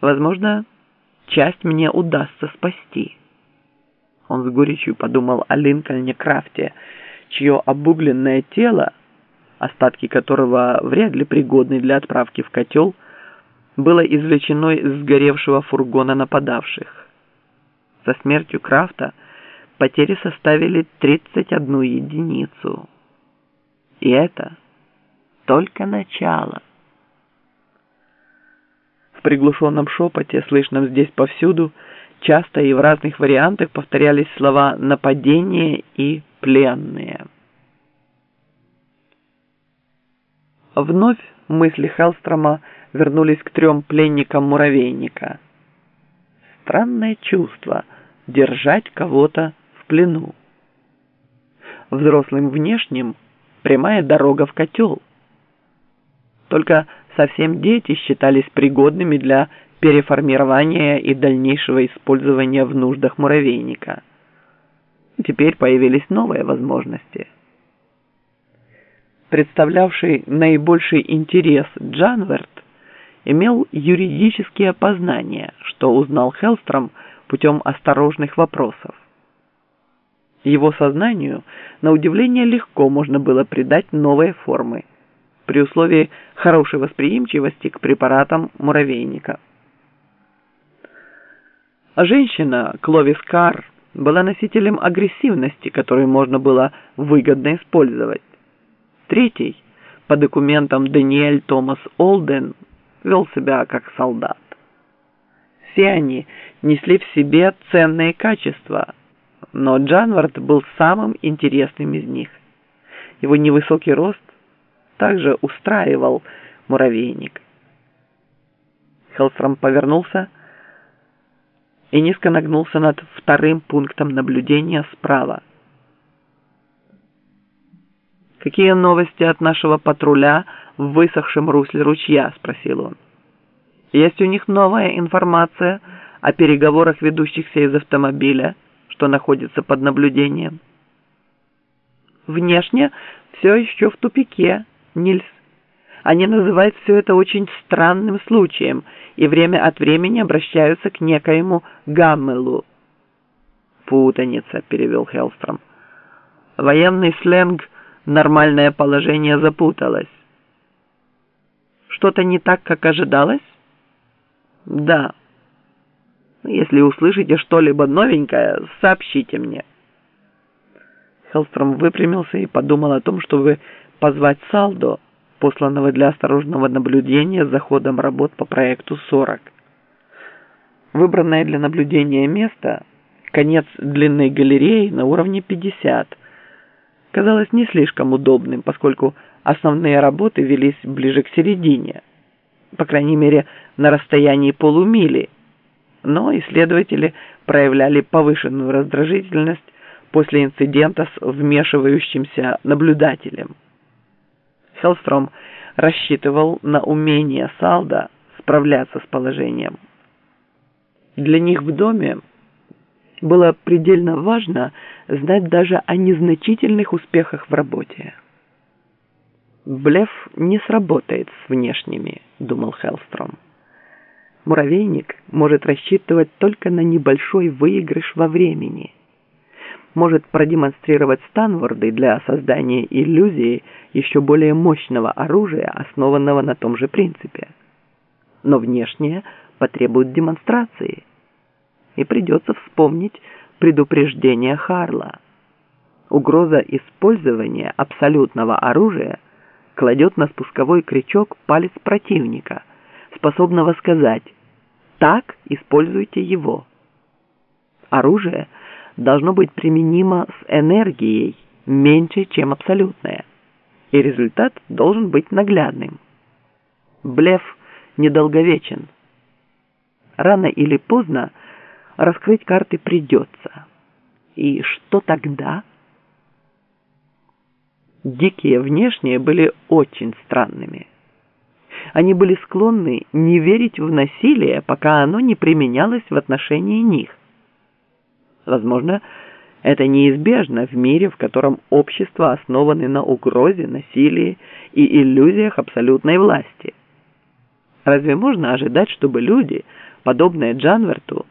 Возможно, часть мне удастся спасти. Он с горечью подумал о Линкольне Крафте, чье обугленное тело, остатки которого вряд ли пригодны для отправки в котел, было извлечено из сгоревшего фургона нападавших. Со смертью Крафта потери составили 31 единицу. И это только начало. Приглушенном шепоте, слышном здесь повсюду, часто и в разных вариантах повторялись слова «нападение» и «пленные». Вновь мысли Хелстрома вернулись к трем пленникам муравейника. Странное чувство – держать кого-то в плену. Взрослым внешним – прямая дорога в котел. Только совсем дети считались пригодными для переформирования и дальнейшего использования в нуждах муравейника. Теперь появились новые возможности. Представлявший наибольший интерес Джанверт имел юридические познания, что узнал Хелстром путем осторожных вопросов. Его сознанию, на удивление, легко можно было придать новые формы – при условии хорошей восприимчивости к препаратам муравейника. Женщина Кловис Карр была носителем агрессивности, которую можно было выгодно использовать. Третий, по документам Даниэль Томас Олден, вел себя как солдат. Все они несли в себе ценные качества, но Джанвард был самым интересным из них. Его невысокий рост также устраивал муравейник. Хеллстром повернулся и низко нагнулся над вторым пунктом наблюдения справа. «Какие новости от нашего патруля в высохшем русле ручья?» – спросил он. «Есть у них новая информация о переговорах, ведущихся из автомобиля, что находится под наблюдением?» «Внешне все еще в тупике», Нильс. Они называют все это очень странным случаем и время от времени обращаются к некоему Гаммелу. «Путаница», — перевел Хеллстром. «Военный сленг, нормальное положение запуталось». «Что-то не так, как ожидалось?» «Да». «Если услышите что-либо новенькое, сообщите мне». Хеллстром выпрямился и подумал о том, чтобы позвать Салдо, посланного для осторожного наблюдения за ходом работ по проекту 40. Выбранное для наблюдения место, конец длинной галереи на уровне 50, казалось не слишком удобным, поскольку основные работы велись ближе к середине, по крайней мере на расстоянии полумили, но исследователи проявляли повышенную раздражительность после инцидента с вмешивающимся наблюдателем. Хеллстром рассчитывал на умение Салда справляться с положением. Для них в доме было предельно важно знать даже о незначительных успехах в работе. «Блеф не сработает с внешними», — думал Хеллстром. «Муравейник может рассчитывать только на небольшой выигрыш во времени» может продемонстрировать Станворды для создания иллюзии еще более мощного оружия, основанного на том же принципе. Но внешнее потребует демонстрации. И придется вспомнить предупреждение Харла. Угроза использования абсолютного оружия кладет на спусковой крючок палец противника, способного сказать «так используйте его». Оружие – должно быть применимо с энергией меньше, чем абсолютная, и результат должен быть наглядным. Блеф недолговечен. Рано или поздно раскрыть карты придется. И что тогда? Дикие внешние были очень странными. Они были склонны не верить в насилие, пока оно не применялось в отношении них. Возможно, это неизбежно в мире, в котором общество основаны на угрозе, насилии и иллюзиях абсолютной власти. Разве можно ожидать, чтобы люди, подобные Джанверту,